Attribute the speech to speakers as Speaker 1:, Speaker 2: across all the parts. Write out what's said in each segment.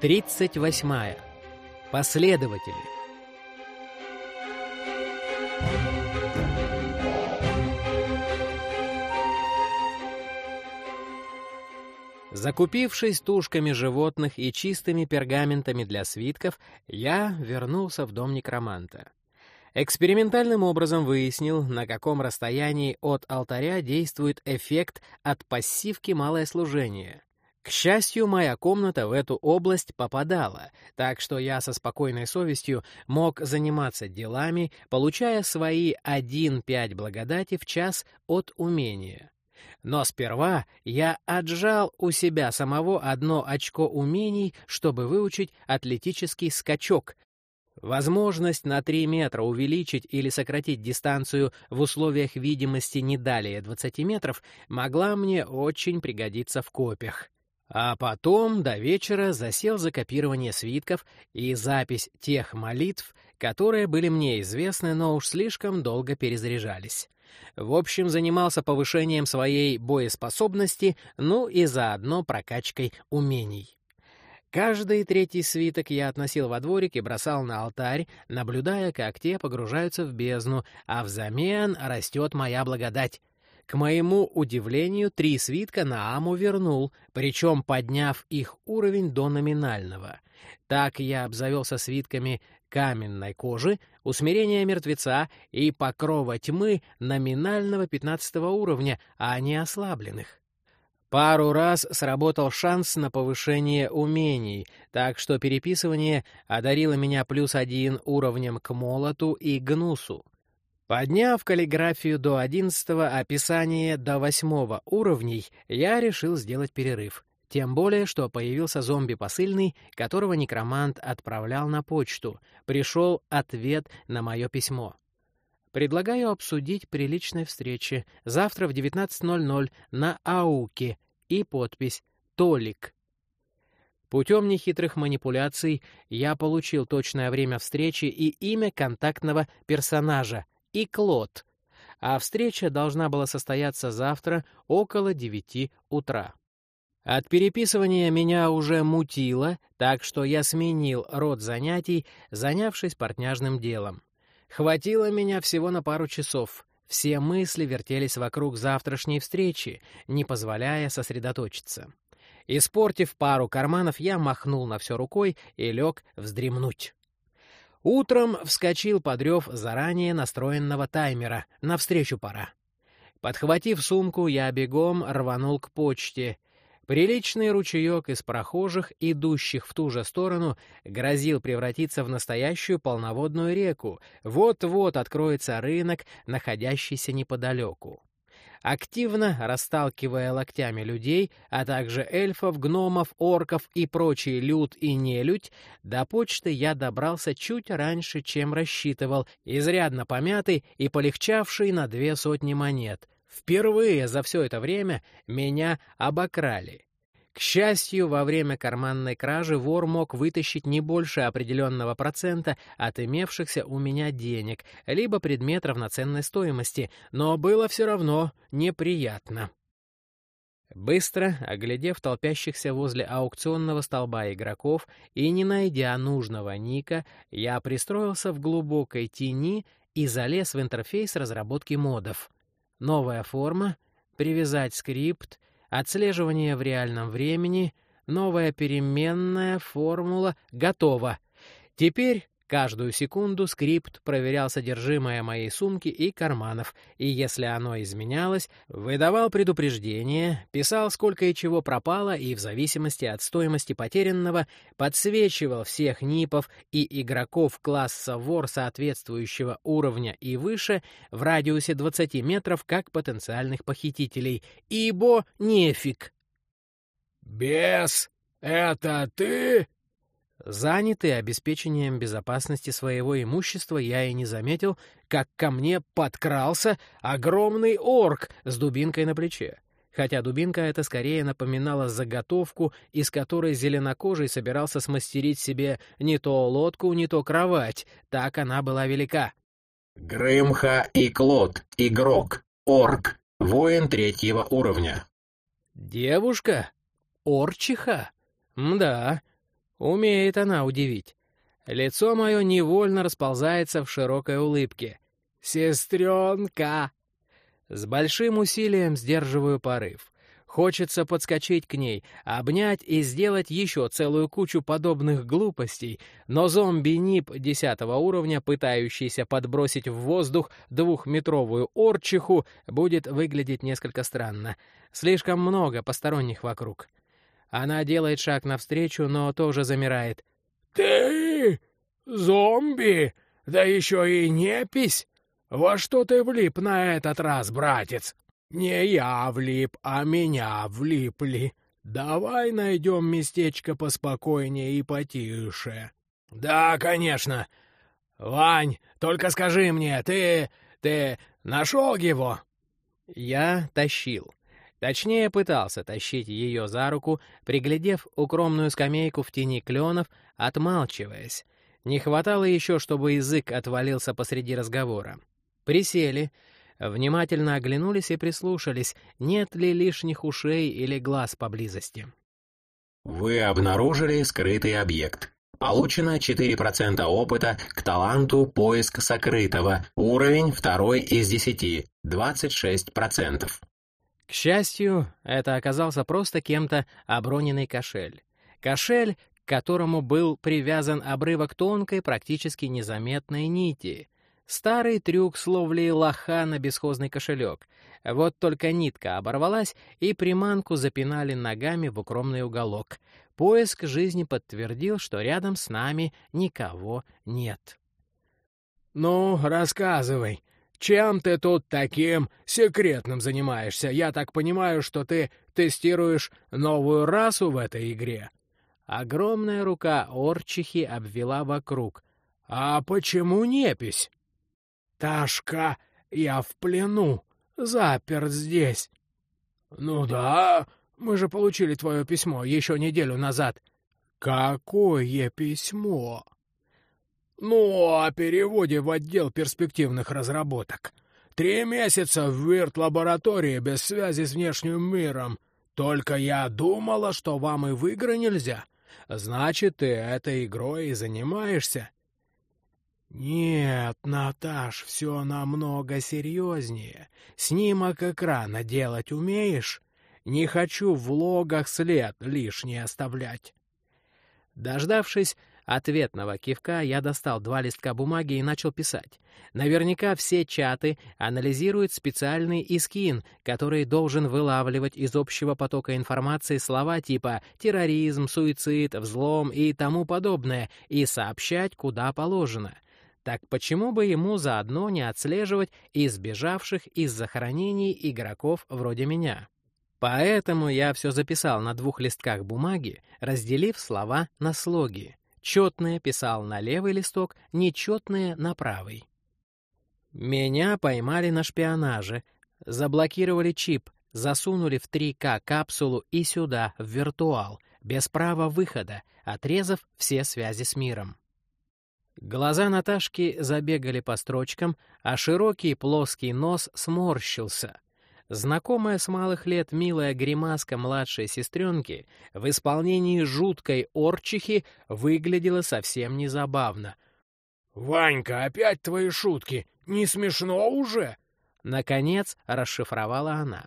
Speaker 1: 38. Последователи. Закупившись тушками животных и чистыми пергаментами для свитков, я вернулся в дом некроманта. Экспериментальным образом выяснил, на каком расстоянии от алтаря действует эффект от пассивки «Малое служение». К счастью, моя комната в эту область попадала, так что я со спокойной совестью мог заниматься делами, получая свои 1-5 благодати в час от умения. Но сперва я отжал у себя самого одно очко умений, чтобы выучить атлетический скачок, Возможность на 3 метра увеличить или сократить дистанцию в условиях видимости не далее 20 метров могла мне очень пригодиться в копиях. А потом до вечера засел за копирование свитков и запись тех молитв, которые были мне известны, но уж слишком долго перезаряжались. В общем, занимался повышением своей боеспособности, ну и заодно прокачкой умений. Каждый третий свиток я относил во дворик и бросал на алтарь, наблюдая, как те погружаются в бездну, а взамен растет моя благодать. К моему удивлению, три свитка Нааму вернул, причем подняв их уровень до номинального. Так я обзавелся свитками каменной кожи, усмирения мертвеца и покрова тьмы номинального пятнадцатого уровня, а не ослабленных. Пару раз сработал шанс на повышение умений, так что переписывание одарило меня плюс один уровнем к молоту и гнусу. Подняв каллиграфию до одиннадцатого, описание до восьмого уровней, я решил сделать перерыв. Тем более, что появился зомби-посыльный, которого некромант отправлял на почту. Пришел ответ на мое письмо. Предлагаю обсудить при личной встрече завтра в 19.00 на Ауке и подпись «Толик». Путем нехитрых манипуляций я получил точное время встречи и имя контактного персонажа — и Клод, а встреча должна была состояться завтра около девяти утра. От переписывания меня уже мутило, так что я сменил род занятий, занявшись портняжным делом. Хватило меня всего на пару часов. Все мысли вертелись вокруг завтрашней встречи, не позволяя сосредоточиться. Испортив пару карманов, я махнул на все рукой и лег вздремнуть. Утром вскочил под рев заранее настроенного таймера. Навстречу пора. Подхватив сумку, я бегом рванул к почте Приличный ручеек из прохожих, идущих в ту же сторону, грозил превратиться в настоящую полноводную реку. Вот-вот откроется рынок, находящийся неподалеку. Активно расталкивая локтями людей, а также эльфов, гномов, орков и прочий люд и нелюдь, до почты я добрался чуть раньше, чем рассчитывал, изрядно помятый и полегчавший на две сотни монет — Впервые за все это время меня обокрали. К счастью, во время карманной кражи вор мог вытащить не больше определенного процента от имевшихся у меня денег, либо предмет равноценной стоимости, но было все равно неприятно. Быстро, оглядев толпящихся возле аукционного столба игроков и не найдя нужного ника, я пристроился в глубокой тени и залез в интерфейс разработки модов. Новая форма, привязать скрипт, отслеживание в реальном времени, новая переменная формула готова. Теперь Каждую секунду скрипт проверял содержимое моей сумки и карманов, и если оно изменялось, выдавал предупреждение, писал, сколько и чего пропало, и в зависимости от стоимости потерянного подсвечивал всех НИПов и игроков класса вор соответствующего уровня и выше в радиусе 20 метров как потенциальных похитителей. Ибо нефиг.
Speaker 2: «Бес, это ты?»
Speaker 1: Занятый обеспечением безопасности своего имущества, я и не заметил, как ко мне подкрался огромный орк с дубинкой на плече. Хотя дубинка эта скорее напоминала заготовку, из которой зеленокожий собирался смастерить себе не то лодку, не то кровать. Так она была велика.
Speaker 2: Грымха и Клод, игрок, орк, воин третьего уровня.
Speaker 1: Девушка? Орчиха? Мда, Умеет она удивить. Лицо мое невольно расползается в широкой улыбке. «Сестренка!» С большим усилием сдерживаю порыв. Хочется подскочить к ней, обнять и сделать еще целую кучу подобных глупостей, но зомби-нип десятого уровня, пытающийся подбросить в воздух двухметровую орчиху, будет выглядеть несколько странно. Слишком много посторонних вокруг. Она делает шаг навстречу, но тоже замирает.
Speaker 2: «Ты? Зомби? Да еще и непись? Во что ты влип на этот раз, братец?» «Не я влип, а меня влипли. Давай найдем местечко поспокойнее и потише». «Да, конечно. Вань, только скажи мне, ты... ты нашел его?»
Speaker 1: Я тащил. Точнее, пытался тащить ее за руку, приглядев укромную скамейку в тени кленов, отмалчиваясь. Не хватало еще, чтобы язык отвалился посреди разговора. Присели, внимательно оглянулись и прислушались, нет ли лишних ушей или глаз поблизости.
Speaker 2: Вы обнаружили скрытый объект. Получено 4% опыта к таланту «Поиск сокрытого», уровень 2 из 10, 26%.
Speaker 1: К счастью, это оказался просто кем-то оброненный кошель. Кошель, к которому был привязан обрывок тонкой, практически незаметной нити — Старый трюк с ловлей лоха на бесхозный кошелек. Вот только нитка оборвалась, и приманку запинали ногами в укромный уголок. Поиск жизни подтвердил, что рядом с нами никого нет.
Speaker 2: «Ну, рассказывай, чем ты тут таким секретным занимаешься? Я так понимаю, что ты тестируешь новую расу в этой игре?»
Speaker 1: Огромная рука Орчихи обвела вокруг.
Speaker 2: «А почему непись?» «Ташка, я в плену, заперт здесь». «Ну да, мы же получили твое письмо еще неделю назад». «Какое письмо?» «Ну, о переводе в отдел перспективных разработок. Три месяца в вирт-лаборатории без связи с внешним миром. Только я думала, что вам и в игры нельзя. Значит, ты этой игрой и занимаешься. «Нет, Наташ, все намного серьезнее. Снимок экрана делать умеешь? Не хочу в логах след лишний оставлять».
Speaker 1: Дождавшись ответного кивка, я достал два листка бумаги и начал писать. Наверняка все чаты анализируют специальный искин, который должен вылавливать из общего потока информации слова типа «терроризм», «суицид», «взлом» и тому подобное и сообщать, куда положено — так почему бы ему заодно не отслеживать избежавших из захоронений игроков вроде меня? Поэтому я все записал на двух листках бумаги, разделив слова на слоги. Четное писал на левый листок, нечетное — на правый. Меня поймали на шпионаже, заблокировали чип, засунули в 3К капсулу и сюда, в виртуал, без права выхода, отрезав все связи с миром. Глаза Наташки забегали по строчкам, а широкий плоский нос сморщился. Знакомая с малых лет милая гримаска младшей сестренки в исполнении жуткой орчихи выглядела совсем незабавно.
Speaker 2: «Ванька, опять твои шутки! Не смешно уже?»
Speaker 1: Наконец расшифровала она.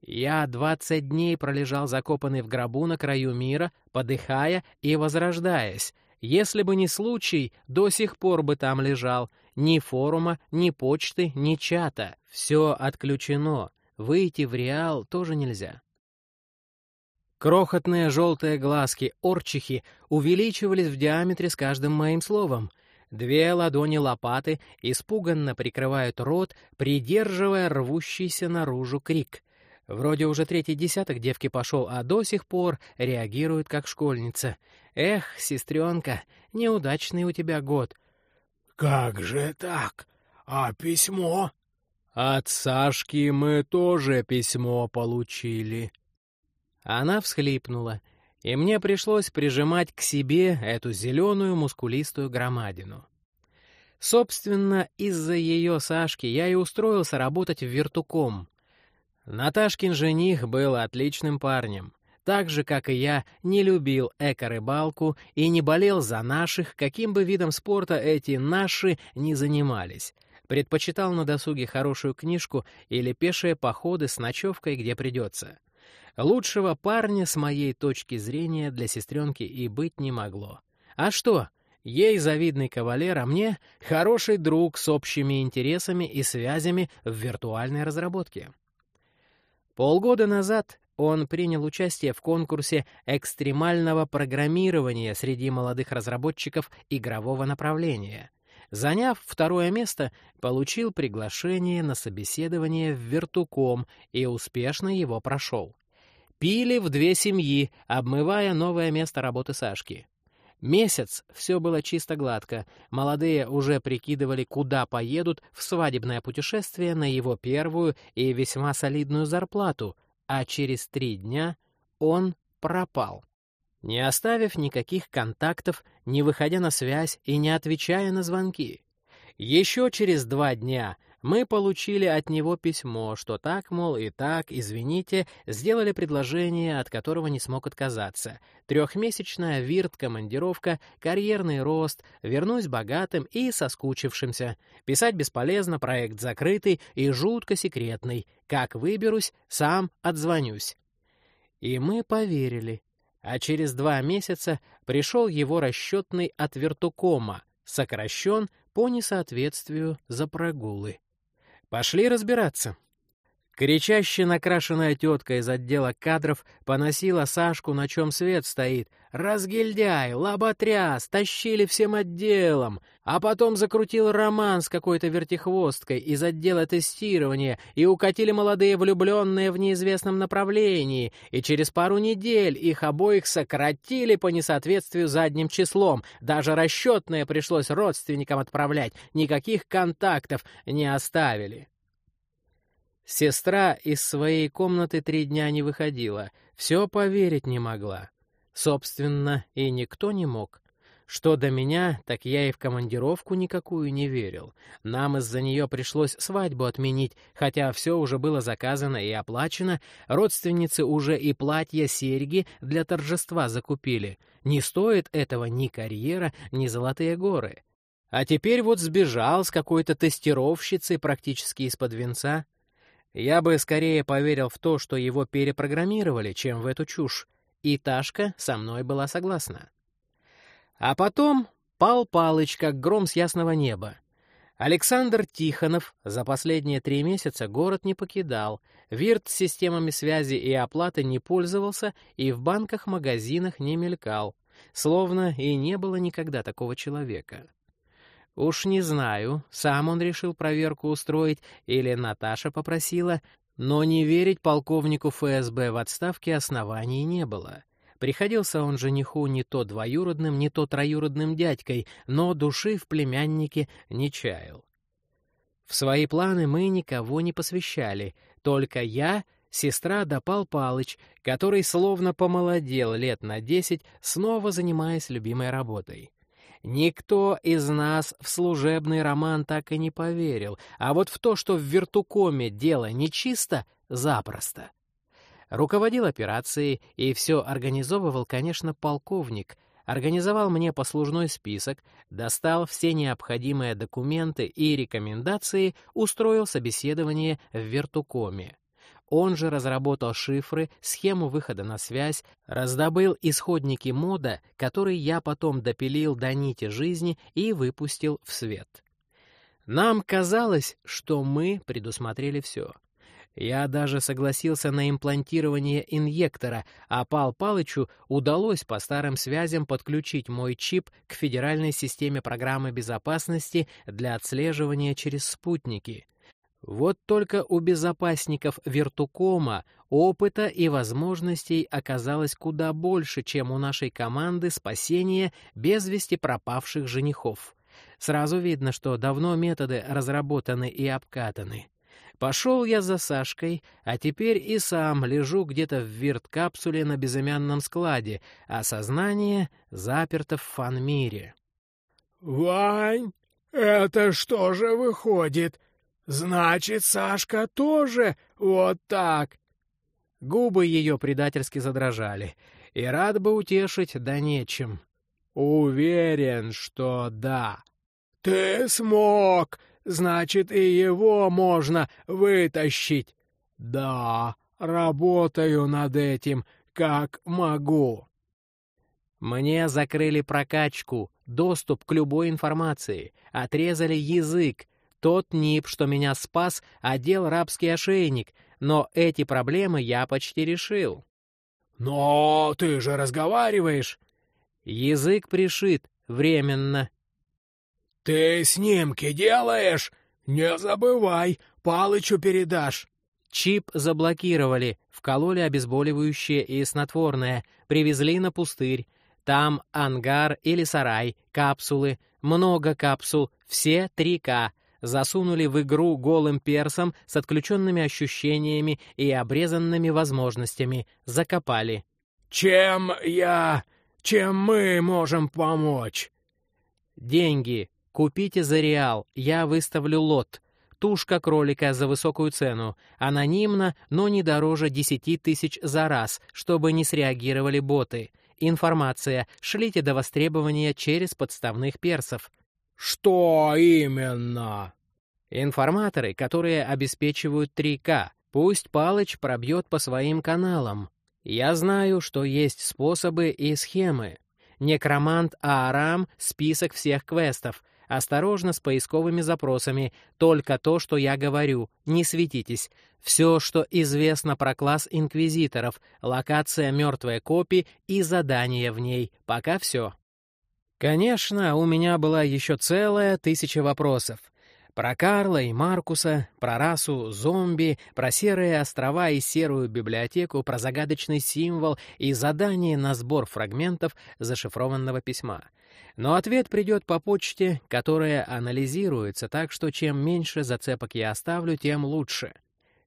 Speaker 1: Я двадцать дней пролежал закопанный в гробу на краю мира, подыхая и возрождаясь, если бы не случай, до сих пор бы там лежал. Ни форума, ни почты, ни чата. Все отключено. Выйти в реал тоже нельзя. Крохотные желтые глазки орчихи увеличивались в диаметре с каждым моим словом. Две ладони лопаты испуганно прикрывают рот, придерживая рвущийся наружу крик. Вроде уже третий десяток девки пошел, а до сих пор реагирует как школьница. Эх, сестренка, неудачный у тебя год.
Speaker 2: Как же так? А письмо?
Speaker 1: От Сашки мы тоже письмо получили. Она всхлипнула, и мне пришлось прижимать к себе эту зеленую мускулистую громадину. Собственно, из-за ее Сашки я и устроился работать в вертуком. Наташкин жених был отличным парнем. так же, как и я, не любил эко-рыбалку и не болел за наших, каким бы видом спорта эти «наши» не занимались. Предпочитал на досуге хорошую книжку или пешие походы с ночевкой, где придется. Лучшего парня, с моей точки зрения, для сестренки и быть не могло. А что? Ей завидный кавалер, а мне хороший друг с общими интересами и связями в виртуальной разработке. Полгода назад он принял участие в конкурсе экстремального программирования среди молодых разработчиков игрового направления. Заняв второе место, получил приглашение на собеседование в Виртуком и успешно его прошел. Пили в две семьи, обмывая новое место работы Сашки. Месяц все было чисто гладко. Молодые уже прикидывали, куда поедут в свадебное путешествие на его первую и весьма солидную зарплату, а через три дня он пропал. Не оставив никаких контактов, не выходя на связь и не отвечая на звонки. Еще через два дня мы получили от него письмо, что так, мол, и так, извините, сделали предложение, от которого не смог отказаться. Трехмесячная вирт-командировка, карьерный рост, вернусь богатым и соскучившимся. Писать бесполезно, проект закрытый и жутко секретный. Как выберусь, сам отзвонюсь. И мы поверили. А через два месяца пришел его расчетный от вертукома, сокращен по несоответствию за прогулы. Пошли разбираться. Кричаще накрашенная тетка из отдела кадров поносила Сашку, на чем свет стоит. Разгильдяй, лоботряс, тащили всем отделом. А потом закрутил роман с какой-то вертихвосткой из отдела тестирования и укатили молодые влюбленные в неизвестном направлении. И через пару недель их обоих сократили по несоответствию задним числом. Даже расчетное пришлось родственникам отправлять. Никаких контактов не оставили. Сестра из своей комнаты три дня не выходила, все поверить не могла. Собственно, и никто не мог. Что до меня, так я и в командировку никакую не верил. Нам из-за нее пришлось свадьбу отменить, хотя все уже было заказано и оплачено, родственницы уже и платья, серьги для торжества закупили. Не стоит этого ни карьера, ни золотые горы. А теперь вот сбежал с какой-то тестировщицей практически из-под венца. Я бы скорее поверил в то, что его перепрограммировали, чем в эту чушь, и Ташка со мной была согласна. А потом пал Палыч, как гром с ясного неба. Александр Тихонов за последние три месяца город не покидал, вирт с системами связи и оплаты не пользовался и в банках-магазинах не мелькал, словно и не было никогда такого человека. Уж не знаю, сам он решил проверку устроить или Наташа попросила, но не верить полковнику ФСБ в отставке оснований не было. Приходился он жениху не то двоюродным, не то троюродным дядькой, но души в племяннике не чаял. В свои планы мы никого не посвящали, только я, сестра да Пал Палыч, который словно помолодел лет на десять, снова занимаясь любимой работой. Никто из нас в служебный роман так и не поверил, а вот в то, что в вертукоме дело нечисто, запросто. Руководил операцией и все организовывал, конечно, полковник. Организовал мне послужной список, достал все необходимые документы и рекомендации, устроил собеседование в вертукоме. Он же разработал шифры, схему выхода на связь, раздобыл исходники мода, который я потом допилил до нити жизни и выпустил в свет. Нам казалось, что мы предусмотрели все. Я даже согласился на имплантирование инъектора, а Пал Палычу удалось по старым связям подключить мой чип к федеральной системе программы безопасности для отслеживания через спутники. Вот только у безопасников Вертукома опыта и возможностей оказалось куда больше, чем у нашей команды спасения без вести пропавших женихов. Сразу видно, что давно методы разработаны и обкатаны. Пошел я за Сашкой, а теперь и сам лежу где-то в вирт-капсуле на безымянном складе, а сознание заперто в фан-мире.
Speaker 2: «Вань, это что же выходит?» Значит, Сашка тоже вот так.
Speaker 1: Губы ее предательски задрожали. И рад бы утешить, да нечем. «Уверен, что да».
Speaker 2: «Ты смог! Значит, и его можно вытащить!» «Да, работаю над этим, как могу».
Speaker 1: Мне закрыли прокачку, доступ к любой информации, отрезали язык. Тот НИП, что меня спас, одел рабский ошейник, но эти проблемы я почти решил.
Speaker 2: «Но ты же разговариваешь!»
Speaker 1: «Язык пришит, временно».
Speaker 2: «Ты снимки делаешь? Не забывай, Палычу передашь».
Speaker 1: Чип заблокировали, вкололи обезболивающее и снотворное, привезли на пустырь. Там ангар или сарай, капсулы, много капсул, все 3К. Засунули в игру голым персом с отключенными ощущениями и обрезанными возможностями. Закопали.
Speaker 2: «Чем я... чем мы можем помочь?»
Speaker 1: «Деньги. Купите за реал. Я выставлю лот. Тушка кролика за высокую цену. Анонимно, но не дороже 10 тысяч за раз, чтобы не среагировали боты. Информация. Шлите до востребования через подставных персов.
Speaker 2: Что именно?
Speaker 1: Информаторы, которые обеспечивают 3К. Пусть Палыч пробьет по своим каналам. Я знаю, что есть способы и схемы. Некромант Аарам — список всех квестов. Осторожно с поисковыми запросами. Только то, что я говорю. Не светитесь. Все, что известно про класс инквизиторов, локация мертвой копии и задание в ней. Пока все. Конечно, у меня была еще целая тысяча вопросов. Про Карла и Маркуса, про расу зомби, про серые острова и серую библиотеку, про загадочный символ и задание на сбор фрагментов зашифрованного письма — но ответ придет по почте, которая анализируется, так что чем меньше зацепок я оставлю, тем лучше.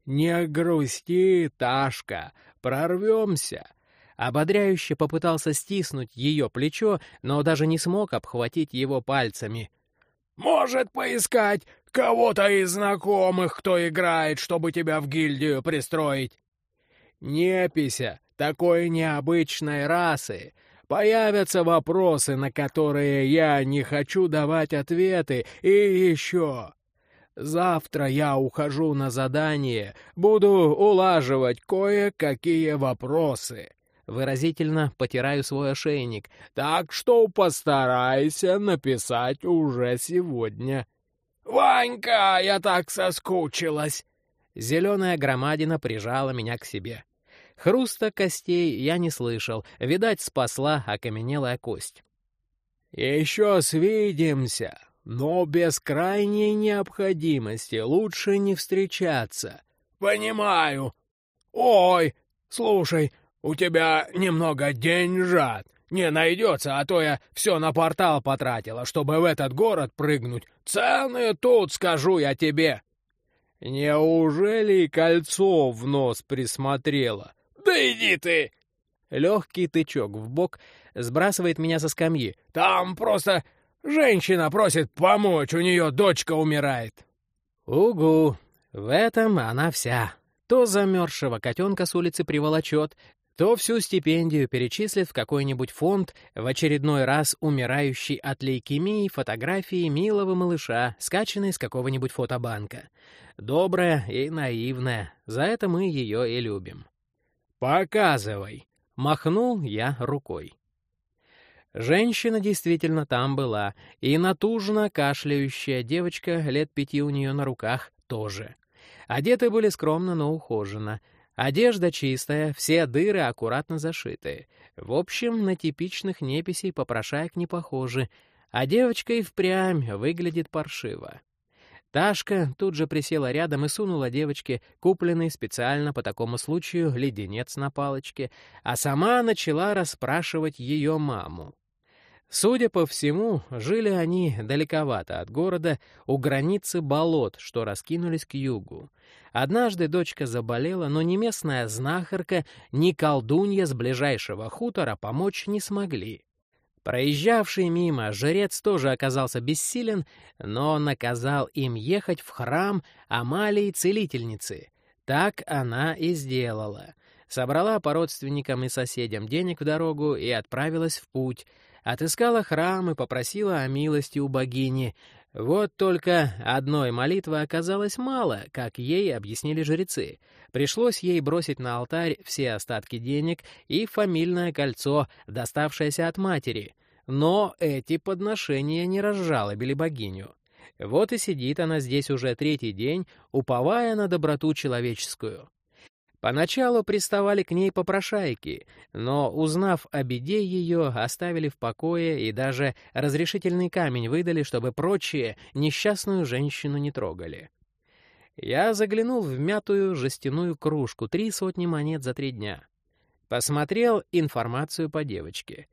Speaker 2: «Не грусти, Ташка, прорвемся!»
Speaker 1: Ободряюще попытался стиснуть ее плечо, но даже не смог обхватить его пальцами.
Speaker 2: «Может, поискать кого-то из знакомых, кто играет, чтобы тебя в гильдию пристроить?»
Speaker 1: «Непися, такой необычной расы, Появятся вопросы, на которые я не хочу давать ответы, и еще. Завтра я ухожу на задание, буду улаживать кое-какие вопросы. Выразительно потираю свой ошейник, так что постарайся написать уже сегодня.
Speaker 2: «Ванька, я так соскучилась!»
Speaker 1: Зеленая громадина прижала меня к себе. Хруста костей я не слышал, видать, спасла окаменелая кость.
Speaker 2: «Еще свидимся, но без крайней необходимости лучше не встречаться». «Понимаю. Ой, слушай, у тебя немного деньжат. Не найдется, а то я все на портал потратила, чтобы в этот город прыгнуть. Цены тут, скажу я тебе».
Speaker 1: «Неужели кольцо в нос присмотрела?»
Speaker 2: «Да иди ты!»
Speaker 1: Легкий тычок в бок сбрасывает меня со скамьи.
Speaker 2: «Там просто женщина просит помочь, у нее дочка умирает».
Speaker 1: «Угу, в этом она вся. То замерзшего котенка с улицы приволочет, то всю стипендию перечислит в какой-нибудь фонд, в очередной раз умирающий от лейкемии фотографии милого малыша, скачанной с какого-нибудь фотобанка. Добрая и наивная, за это мы ее и любим. «Показывай!» — махнул я рукой. Женщина действительно там была, и натужно кашляющая девочка лет пяти у нее на руках тоже. Одеты были скромно, но ухоженно. Одежда чистая, все дыры аккуратно зашиты. В общем, на типичных неписей попрошаек не похожи, а девочка и впрямь выглядит паршиво. Ташка тут же присела рядом и сунула девочке купленный специально по такому случаю леденец на палочке, а сама начала расспрашивать ее маму. Судя по всему, жили они далековато от города, у границы болот, что раскинулись к югу. Однажды дочка заболела, но ни местная знахарка, ни колдунья с ближайшего хутора помочь не смогли. Проезжавший мимо жрец тоже оказался бессилен, но наказал им ехать в храм Амалии Целительницы. Так она и сделала. собрала по родственникам и соседям денег в дорогу и отправилась в путь. Отыскала храм и попросила о милости у богини. Вот только одной молитвы оказалось мало, как ей объяснили жрецы. Пришлось ей бросить на алтарь все остатки денег и фамильное кольцо, доставшееся от матери. Но эти подношения не разжалобили богиню. Вот и сидит она здесь уже третий день, уповая на доброту человеческую. Поначалу приставали к ней попрошайки, но, узнав о беде ее, оставили в покое и даже разрешительный камень выдали, чтобы прочие несчастную женщину не трогали. Я заглянул в мятую жестяную кружку, три сотни монет за три дня. Посмотрел информацию по девочке.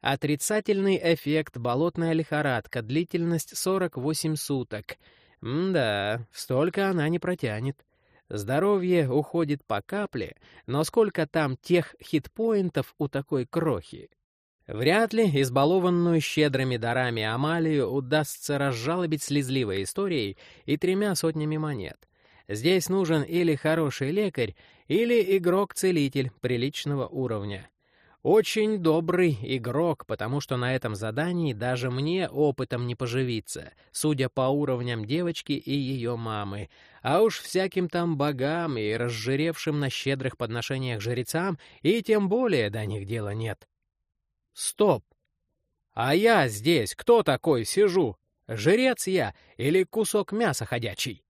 Speaker 1: Отрицательный эффект, болотная лихорадка, длительность 48 суток. М да, столько она не протянет. Здоровье уходит по капле, но сколько там тех хитпоинтов у такой крохи? Вряд ли избалованную щедрыми дарами Амалию удастся разжалобить слезливой историей и тремя сотнями монет. Здесь нужен или хороший лекарь, или игрок-целитель приличного уровня. Очень добрый игрок, потому что на этом задании даже мне опытом не поживиться, судя по уровням девочки и ее мамы. А уж всяким там богам и разжиревшим на щедрых подношениях жрецам и тем более до них дела нет. Стоп! А я здесь кто такой сижу? Жрец я или кусок мяса ходячий?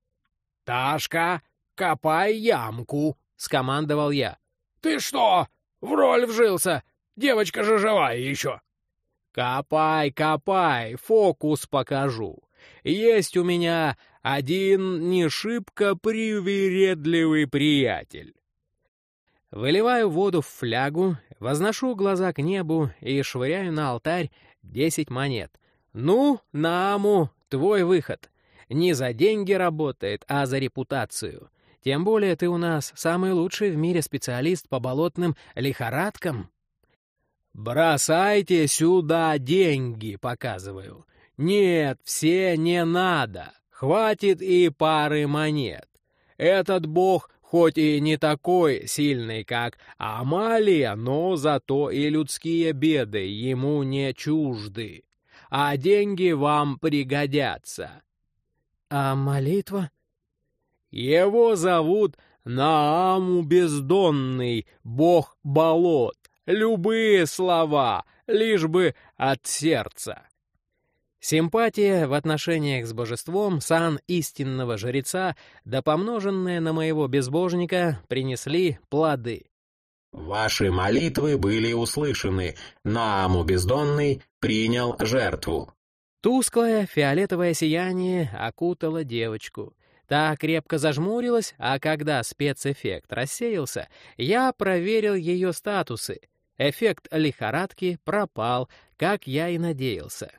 Speaker 1: «Ташка, копай ямку!» — скомандовал я.
Speaker 2: «Ты что, в роль вжился. Девочка же живая еще.
Speaker 1: Копай, копай, фокус покажу. Есть у меня один не шибко привередливый приятель. Выливаю воду в флягу, возношу глаза к небу и швыряю на алтарь десять монет. Ну, Наму, твой выход. Не за деньги работает, а за репутацию. Тем более ты у нас самый лучший в мире специалист по болотным лихорадкам. «Бросайте сюда деньги», — показываю. «Нет, все не надо. Хватит и пары монет. Этот бог хоть и не такой сильный, как Амалия, но зато и людские беды ему не чужды. А деньги вам пригодятся».
Speaker 2: «А молитва?»
Speaker 1: Его зовут Нааму Бездонный, бог болот. Любые слова, лишь бы от сердца. Симпатия в отношениях с божеством, сан истинного жреца, да помноженная на моего безбожника, принесли плоды.
Speaker 3: Ваши молитвы были услышаны, Нааму Бездонный принял жертву.
Speaker 1: Тусклое фиолетовое сияние окутало девочку. Та крепко зажмурилась, а когда спецэффект рассеялся, я проверил ее статусы. Эффект лихорадки пропал, как я и надеялся.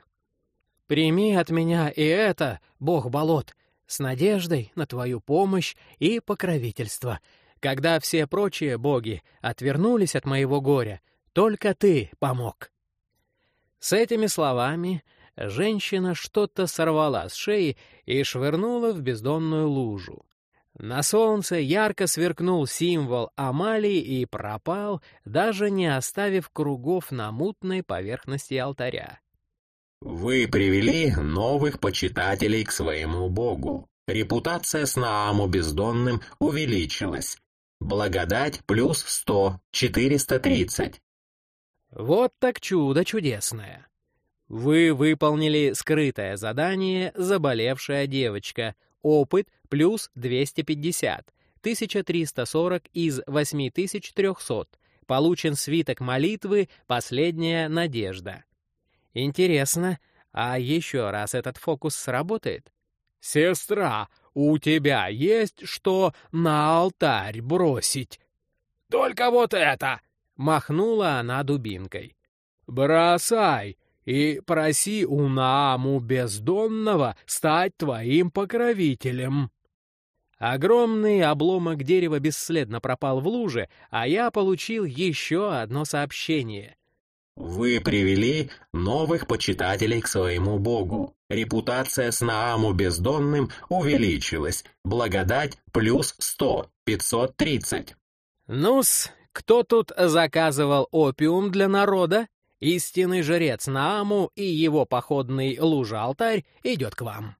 Speaker 1: «Прими от меня и это, бог болот, с надеждой на твою помощь и покровительство. Когда все прочие боги отвернулись от моего горя, только ты помог». С этими словами женщина что-то сорвала с шеи и швырнула в бездонную лужу. На солнце ярко сверкнул символ Амалии и пропал, даже не оставив кругов на мутной поверхности алтаря.
Speaker 3: «Вы привели новых почитателей к своему богу. Репутация с Нааму Бездонным увеличилась. Благодать плюс сто, четыреста тридцать».
Speaker 1: Вот так чудо чудесное. Вы выполнили скрытое задание «Заболевшая девочка». Опыт плюс 250. 1340 из 8300. Получен свиток молитвы «Последняя надежда». Интересно, а еще раз этот фокус сработает? «Сестра, у тебя есть что на алтарь бросить?»
Speaker 2: «Только вот это!»
Speaker 1: — махнула она дубинкой.
Speaker 2: «Бросай!» И проси у Нааму Бездонного стать твоим покровителем».
Speaker 1: Огромный обломок дерева бесследно пропал в луже, а я получил еще одно сообщение.
Speaker 3: «Вы привели новых почитателей к своему богу. Репутация с Нааму Бездонным увеличилась. Благодать плюс сто, пятьсот тридцать».
Speaker 1: Ну-с, Кто тут заказывал опиум для народа? Истинный жрец Нааму и его походный лужа-алтарь идет к вам.